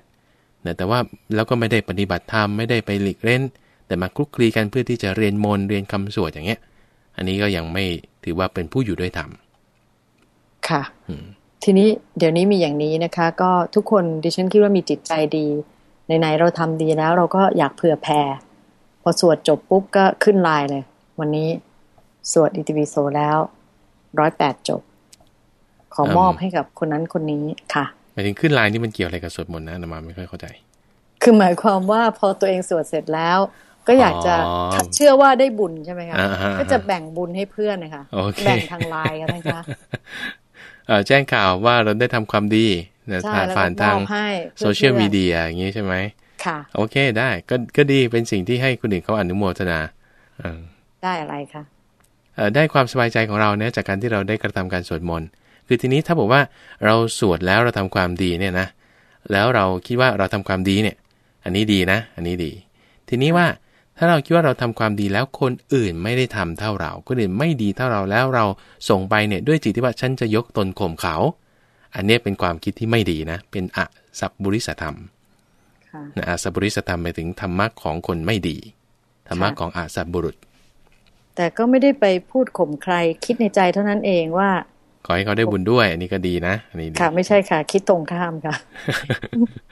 นะแต่ว่าแล้วก็ไม่ได้ปฏิบัติธรรมไม่ได้ไปหลีกเล่น แต่มาคลุกคลีกันเพื่อที่จะเรียนมนต์เรียนคำสวดอย่างเงี้ย อันนี้ก็ยังไม่ถือว่าเป็นผู้อยู่ด้วยธรรมค่ะอืม ทีนี้เดี๋ยวนี้มีอย่างนี้นะคะ ก็ทุกคนดิฉันคิดว่ามีจิตใจดีไหนๆเราทำดีแล้ว เราก็อยากเผื่อแผ่พอสวดจบปุ๊บก็ขึ้นไลน์เลย วันนี้สวดอิติปิโสแล้วร้อยแปดจบ ขอมอบให้กับคนนั้นคนนี้ค่ะหมายถึงขึ้นไลน์นี่มันเกี่ยวอะไรกับสวดมนต์นะอาตมาไม่ค่อยเข้าใจ คือหมายความว่าพอตัวเองสวดเสร็จแล้ว ก็อยากจะอ๋อเชื่อว่าได้บุญใช่ไหมคะอ่าฮะก็จะแบ่งบุญให้เพื่อนนะคะโอเคแบ่งทางไลน์กันนะคะเอ่อ แจ้งข่าวว่าเราได้ทำความดีนะใช่ผ่านแล้วผ่านก็ทางมอบให้พื่อนๆโซเชียลมีเดียอย่างนี้ใช่ไหมค่ะโอเคได้ก็ก็ดีเป็นสิ่งที่ให้คนอื่นเขาอนุโมทนาเออได้อะไรคะเอ่อได้ความสบายใจของเราเนี่ยจากการที่เราได้กระทำการสวดมนต์คือทีนี้ถ้าบอกว่าเราสวดแล้วเราทำความดีเนี่ยนะแล้วเราคิดว่าเราทำความดีเนี่ย อันนี้ดีนะ อันนี้ดี ทีนี้ว่า ถ้าเราคิดว่าเราทำความดีแล้วคนอื่นไม่ได้ทำเท่าเรา คนอื่นไม่ดีเท่าเราแล้วเราส่งไปเนี่ยด้วยจิตที่ว่าฉันจะยกตนข่มเขา อันเนี้ยเป็นความคิดที่ไม่ดีนะ เป็นอสัพบุริสธรรมค่ะนะอสัพบุริสธรรมหมายถึงธรรมะของคนไม่ดี ธรรมะค่ะของอสัพบุรุษ แต่ก็ไม่ได้ไปพูดข่มใคร คิดในใจเท่านั้นเองว่า ขอให้เขาได้บุญด้วย อันนี้ก็ดีนะอันนี้ดีค่ะ ไม่ใช่ค่ะ คิดตรงข้ามค่ะ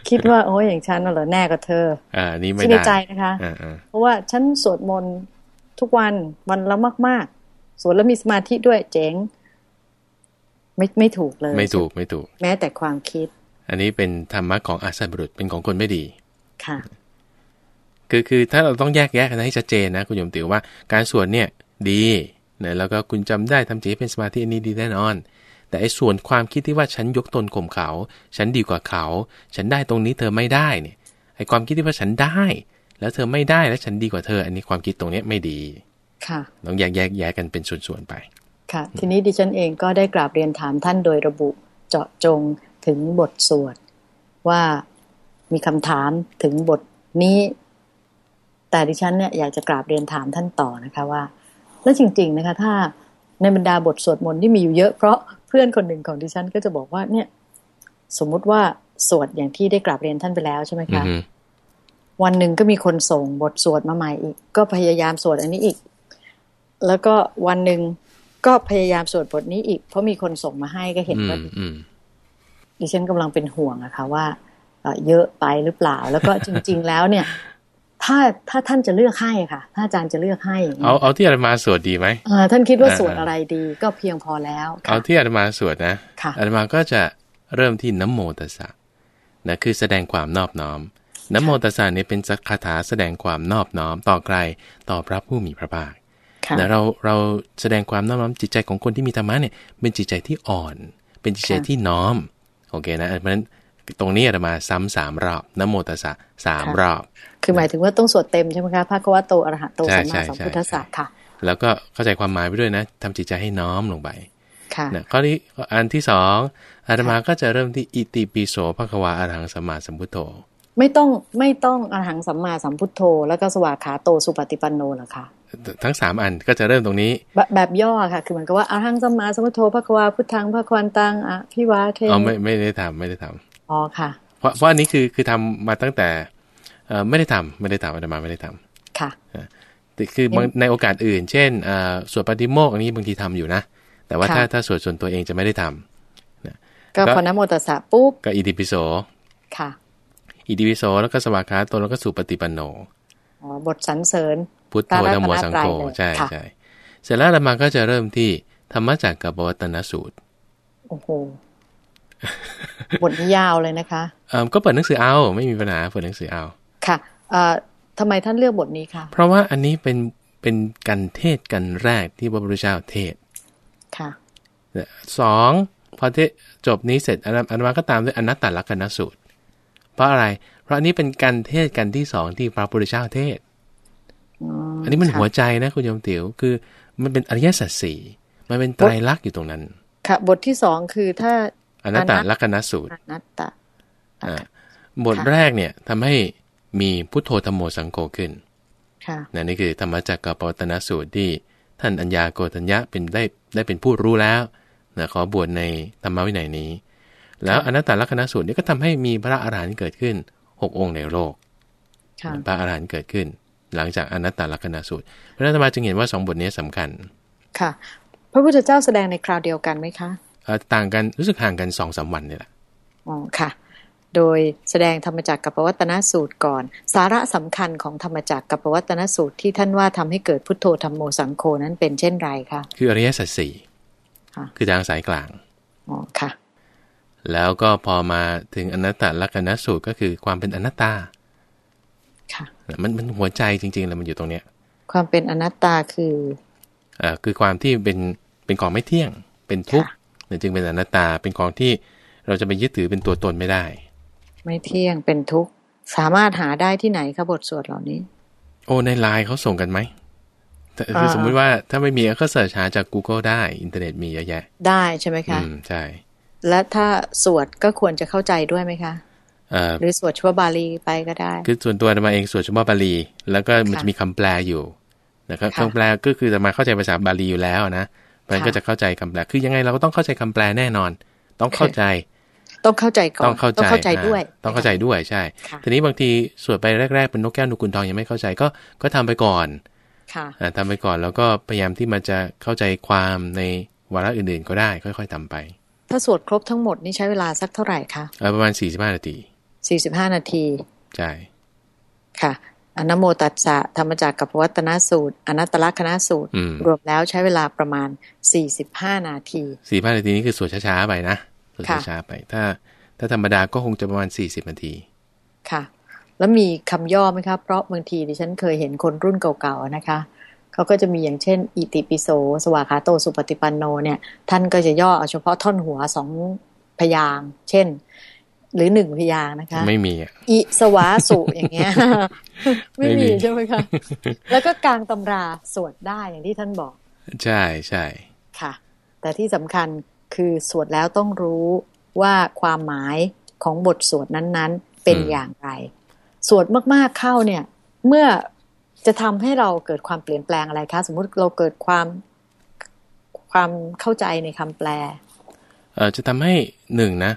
คิดว่าโอ้ยอย่างฉันน่ะเหรอแน่กับเธออ่าอันนี้ไม่คิดในได้ใจนะคะอ่าอ่าเพราะว่าฉันสวดมนต์ทุกวันวันละมาก ๆ สวดแล้วมีสมาธิด้วยเจ๋ง ไม่ไม่ถูกเลย ไม่ถูกไม่ถูก แม้แต่ความคิด อันนี้เป็นธรรมะของอาสัพบุรุษเป็นของคนไม่ดีค่ะ คือคือถ้าเราต้องแยกแยะกันให้ชัดเจนนะคุณโยมติวว่าการสวดเนี่ย ดี นะแล้วก็คุณจำได้ทำจิตให้เป็นสมาธิอันนี้ดีแน่นอน แต่ไอ้ส่วนความคิดที่ว่าฉันยกตนข่มเขา ฉันดีกว่าเขา ฉันได้ตรงนี้เธอไม่ได้เนี่ยไอ้ความคิดที่ว่าฉันได้ แล้วเธอไม่ได้แล้วฉันดีกว่าเธอ อันนี้ความคิดตรงเนี้ยไม่ดีค่ะต้องแยกแยกแยกกันเป็นส่วนๆไปค่ะ ทีนี้ดิฉันเองก็ได้กราบเรียนถามท่านโดยระบุเจาะจงถึงบทสวดว่ามีคำถามถึงบทนี้ แต่ดิฉันเนี่ยอยากจะกราบเรียนถามท่านต่อนะคะว่า แล้วจริง ๆนะคะ ถ้าในบรรดาบทสวดมนต์ที่มีอยู่เยอะเพราะเพื่อนคนหนึ่งของดิฉันก็จะบอกว่าเนี่ย สมมุติว่าสวดอย่างที่ได้กราบเรียนท่านไปแล้วใช่ไหมอือคะฮึวันหนึ่งก็มีคนส่งบทสวดมาใหม่อีก ก็พยายามสวดอันนี้อีก แล้วก็วันหนึ่งก็พยายามสวดบทนี้อีก เพราะมีคนส่งมาให้ก็เห็นอืว่ามอืมดิฉันกำลังเป็นห่วงอะค่ะว่าเอ่อเยอะไปหรือเปล่า แล้วก็จริง ๆ แล้วเนี่ย ถ้าถ้าท่านจะเลือกให้ค่ะ ถ้าอาจารย์จะเลือกให้อย่างเอาเงี้ยเอาที่อาตมาสวดดีไหมเอ่อท่านคิดว่าอ่าสวดอะไรดีก็เพียงพอแล้ว เอาค่ะที่อาตมาสวดนะค่ะอาตมาก็จะเริ่มที่น้ำโมตัสสะนะคือแสดงความนอบน้อมน้ำโมตัสสะเนี่ยเป็นสักคาถาแสดงความนอบน้อมต่อใครต่อพระผู้มีพระภาคค่ะนะเราเราแสดงความนอบน้อมจิตใจของคนที่มีธรรมะเนี่ยเป็นจิตใจที่อ่อน เป็นจิตใจที่น้อมโอเคนะเพราะฉะนั้นตรงนี้อาตมาซ้ำสามรอบน้ำโมตัสสะสามรอบ คือหมายถึงว่าต้องสวดเต็มใช่ไหมคะพระควะโตอรหะโตใช่สัมมาใช่สัมใช่พุทธัสสะค่ะ แล้วก็เข้าใจความหมายไปด้วยนะทำจิตใจให้น้อมลงไปค่ะนะข้อที่อันที่สองอาตมาก็จะเริ่มที่อิติปิโสภควาอรหังสัมมาสัมพุทโธ ไม่ต้องไม่ต้องอรหังสัมมาสัมพุทโธ แล้วก็สวากขาโตสุปฏิปันโนเหรอคะทั้งสามอันก็จะเริ่มตรงนี้แบบแบบย่อค่ะ คือเหมือนกับว่าอรหังสัมมาสัมพุทโธพระควาพุทธังพระควันตังอะพิวาเทอ๋อไม่ไม่ได้ทำไม่ได้ทำอ๋อค่ะ เพราะเพราะอันนี้คือคือทำมาตั้งแต่เอ่อ ไม่ได้ทำไม่ได้ทำอาตมาไม่ได้ทำค่ะแต่คือบางในโอกาสอื่น เช่นเอ่อสวดปฏิโมกข์อันนี้บางทีทำอยู่นะ แต่ว่าถ้าค่ะถ้าสวดส่วนตัวเองจะไม่ได้ทำก็ก็พอนะโมตัสสะปุ๊บก็อิติปิโสค่ะ อิติปิโสแล้วก็สวากขาโตแล้วก็สุปฏิปันโนอ๋อบทสรรเสริญ พุทโธพระรัตนธรรมโมสังโฆตรัยเลยใช่ค่ะใช่เสร็จแล้วอาตมาก็จะเริ่มที่ธรรมจักรกับปวัตนสูตรโอ้โหบทนี้ยาวเลยนะคะเอ่อก็เปิดหนังสือเอา ไม่มีปัญหาเปิดหนังสือเอา ค่ะเอ่อทำไมท่านเลือกบทนี้คะเพราะว่าอันนี้เป็นเป็นการเทศกันแรกที่พระพุทธเจ้าเทศค่ะสองพอเทศจบนี้เสร็จอาตมาอาตมาก็ตามด้วยอนัตตลักษณสูตร เพราะอะไร เพราะอันนี้เป็นการเทศกันที่สองที่พระพุทธเจ้าเทศอันนี้มันหัวใจนะคุณโยมติ๋วคือ มันเป็นอริยสัจสี่มันเป็นไตรลักษณ์อยู่ตรงนั้น ค่ะ บทที่สองคือถ้าอนัตตลักษณสูตรอนัตตะอ่าบทแรกเนี่ยทำให้ มีพุทโธธรรมโมสังโฆขึ้นค่ะนะนี่คือธรรมจักรกับปวัตนสูตรที่ท่านอัญญาโกฏัญญะเป็นได้ได้เป็นผู้รู้แล้วนะขอบวชในธรรมวินัยนี้ แล้วอนัตตลักษณสูตรนี้ก็ทำให้มีพระอรหันต์เกิดขึ้นหกองค์ในโลกค่ะพระอรหันต์เกิดขึ้น หลังจากอนัตตลักษณสูตรเพราะฉะนั้นอาตมาจึงเห็นว่าสองบทนี้สำคัญ ค่ะ พระพุทธเจ้าแสดงในคราวเดียวกันไหมคะเอ่อต่างกันรู้สึกห่างกันสองสามวันนี่แหละอ๋อค่ะ โดยแสดงธรรมจักรกับปวัตนสูตรก่อน สาระสำคัญของธรรมจักรกับปวัตนสูตรที่ท่านว่าทำให้เกิดพุทโธธรรมโมสังโฆนั้นเป็นเช่นไรคะคืออริยสัจสี่ค่ะคือทางสายกลางอ๋อค่ะ แล้วก็พอมาถึงอนัตตลักษณสูตรก็คือความเป็นอนัตตาค่ะมันมันหัวใจจริงๆแล้วมันอยู่ตรงเนี้ย ความเป็นอนัตตาคือเอ่อคือความที่เป็นเป็นของไม่เที่ยง เป็นทุกข์ค่ะเนี่ยจึงเป็นอนัตตาเป็นของที่เราจะไปยึดถือเป็นตัวตนไม่ได้ ไม่เที่ยงเป็นทุกข์ สามารถหาได้ที่ไหนคะบทสวดเหล่านี้ โอ้ในไลน์เขาส่งกันไหมแต่คืออ่าสมมุติว่าถ้าไม่มีก็ search หาจาก Google ได้ อินเทอร์เน็ตมีเยอะแยะ ได้ใช่ไหมอืมค่ะใช่ และถ้าสวดก็ควรจะเข้าใจด้วยไหมคะเอ่อหรือสวดชั่วบาลีไปก็ได้ คือส่วนตัวอาตมาเองสวดเฉพาะบาลี แล้วก็มันค่ะจะมีคำแปลอยู่นะครับค่ะคำแปลก็คือจะมาเข้าใจภาษาบาลีอยู่แล้วนะเพราะฉะนั้นค่ะก็จะเข้าใจคำแปล คือยังไงเราก็ต้องเข้าใจคำแปลแน่นอน ต้องเข้าใจ ต้องเข้าใจก่อน ต้องเข้าใจด้วยอ่าต้องเข้าใจด้วยใช่ค่ะทีนี้บางทีสวดไปแรกๆเป็นนกแก้วนกขุนทองยังไม่เข้าใจก็ก็ทำไปก่อนค่ะอ่าทำไปก่อนแล้วก็พยายามที่มันจะเข้าใจความในวาระอื่นๆก็ได้ ค่อย ๆทำไป ถ้าสวดครบทั้งหมดนี่ใช้เวลาสักเท่าไหร่คะเอ่อประมาณ45นาที45นาทีใช่ค่ะอนโมตัสสะธรรมจักรกับวัตนสูตร อนัตตลักษณสูตรอืมรวมแล้วใช้เวลาประมาณ45นาที45นาทีนี้คือสวดช้าๆไปนะ สวดค่ะช้าๆไป ถ้า ถ้าธรรมดาก็คงจะประมาณ40นาที ค่ะ แล้วมีคำย่อไหมคะ เพราะบางทีดิฉันเคยเห็นคนรุ่นเก่าๆนะคะเขาก็จะมีอย่างเช่น อิติปิโส สวากขาโตสุปฏิปันโนเนี่ย ท่านก็จะย่อเอาเฉพาะท่อนหัวสองพยางค์เช่น หรือหนึ่งพยางค์นะคะ ไม่มีอะอิสวาสุอย่างเงี้ย ไม่ไม่มีมีใช่ไหมคะแล้วก็กลางตำราสวดได้อย่างที่ท่านบอก ใช่ใช่ค่ะ แต่ที่สำคัญ คือสวดแล้วต้องรู้ว่าความหมายของบทสวดนั้นๆ เป็นอย่างไร สวดมากๆเข้าเนี่ย เมื่อจะทำให้เราเกิดความเปลี่ยนแปลงอะไรคะ สมมุติเราเกิดความความเข้าใจในคำแปลเอ่อจะทำให้หนึ่งนะ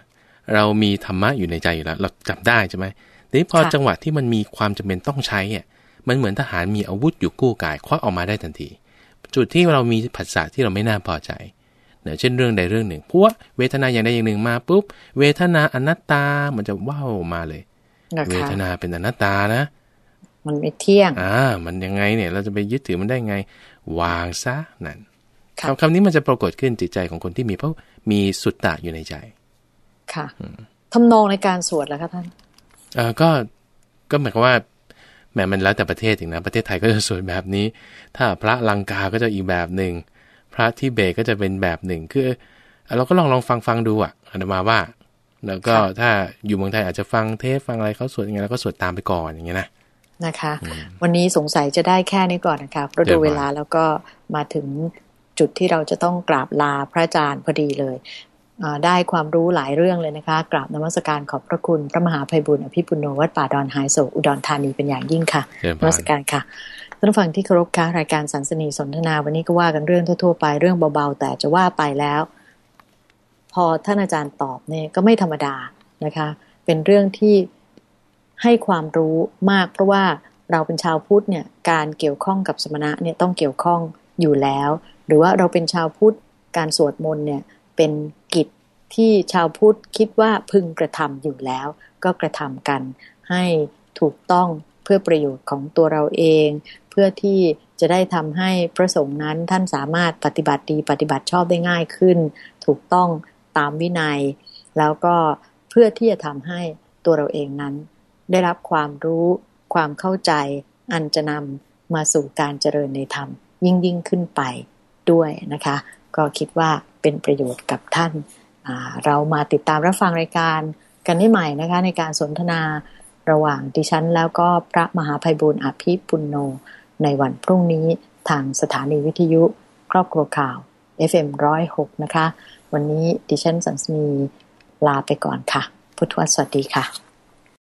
เรามีธรรมะอยู่ในใจอยู่แล้ว เราจับได้ใช่ไหมทีนี้พอค่ะจังหวะที่มันมีความจำเป็นต้องใช้อะมันเหมือนทหารมีอาวุธอยู่กู้กายควักออกมาได้ทันที จุดที่เรามีผัสสะที่เราไม่น่าพอใจเนี่ยเช่นเรื่องใดเรื่องหนึ่งเพราะว่าเวทนาอย่างใดอย่างหนึ่งมาปุ๊บ เวทนาอนัตตามันจะว้าวมาเลยนะเวคะทนาเป็นอนัตตานะ มันไม่เที่ยงอ่ามันยังไงเนี่ย เราจะไปยึดถือมันได้ไง วางซะนั่นค่ะคำคำนี้มันจะปรากฏขึ้นจิตใจของคนที่มีเพราะมีสุตตะอยู่ในใจ ค่ะทำนองในการสวดแล้วคะท่านเออก็ก็หมายความว่าแหมมันแล้วแต่ประเทศอีกนะ ประเทศไทยก็จะสวดแบบนี้ ถ้าพระลังกาก็จะอีกแบบหนึ่งพ ระทิเบตก็จะเป็นแบบหนึ่งคือเอ่อเราก็ลองลองฟังฟังดูอะอาตมาว่า แล้วก็ค่ะถ้าอยู่เมืองไทยอาจจะฟังเทปฟังอะไรเขาสวดยังไงเราก็สวดตามไปก่อนอย่างเงี้ยนะนะคะ วันนี้สงสัยจะได้แค่นี้ก่อนนะคะเพราะเดี๋ดูยวเวลาแล้วก็มาถึงจุดที่เราจะต้องกราบลาพระอาจารย์พอดีเลยอ่าได้ความรู้หลายเรื่องเลยนะคะ กราบนมัสการขอบพระคุณ พระมหาภัยบุญอภิปุโนวัดป่าดอนไฮโศกอุดรธานีเป็นอย่างยิ่งค่ะเชิญนพมัรสการค่ะ ท่านฟังที่เคารพค่ะรายการสันสนีสนทนา วันนี้ก็ว่ากันเรื่องทั่วๆไปเรื่องเบาๆ แต่จะว่าไปแล้ว พอท่านอาจารย์ตอบเนี่ยก็ไม่ธรรมดานะคะ เป็นเรื่องที่ให้ความรู้มาก เพราะว่าเราเป็นชาวพุทธเนี่ยการเกี่ยวข้องกับสมณะเนี่ยต้องเกี่ยวข้องอยู่แล้ว หรือว่าเราเป็นชาวพุทธการสวดมนต์เนี่ยเป็นกิจที่ชาวพุทธคิดว่าพึงกระทำอยู่แล้ว ก็กระทำกันให้ถูกต้องเพื่อประโยชน์ของตัวเราเอง พื่อที่จะได้ทำให้พระสงฆ์นั้นท่านสามารถปฏิบัติดีปฏิบัติชอบได้ง่ายขึ้น ถูกต้องตามวินัย แล้วก็เพื่อที่จะทำให้ตัวเราเองนั้น ได้รับความรู้ความเข้าใจ อันจะนำมาสู่การเจริญในธรรม ยิ่งยิ่งขึ้นไปด้วยนะคะ ก็คิดว่าเป็นประโยชน์กับท่านเรามาติดตามรับฟังรายการกันได้ใหม่นะคะ ในการสนทนาระหว่างดิฉันแล้วก็พระมหาภัยบุญอภิปุณโน ในวันพรุ่งนี้ทางสถานีวิทยุ ครอบครัวข่าว FM106 นะคะ วันนี้ดิฉันสันสนีลาไปก่อนค่ะ พุทธวสวัสดีค่ะ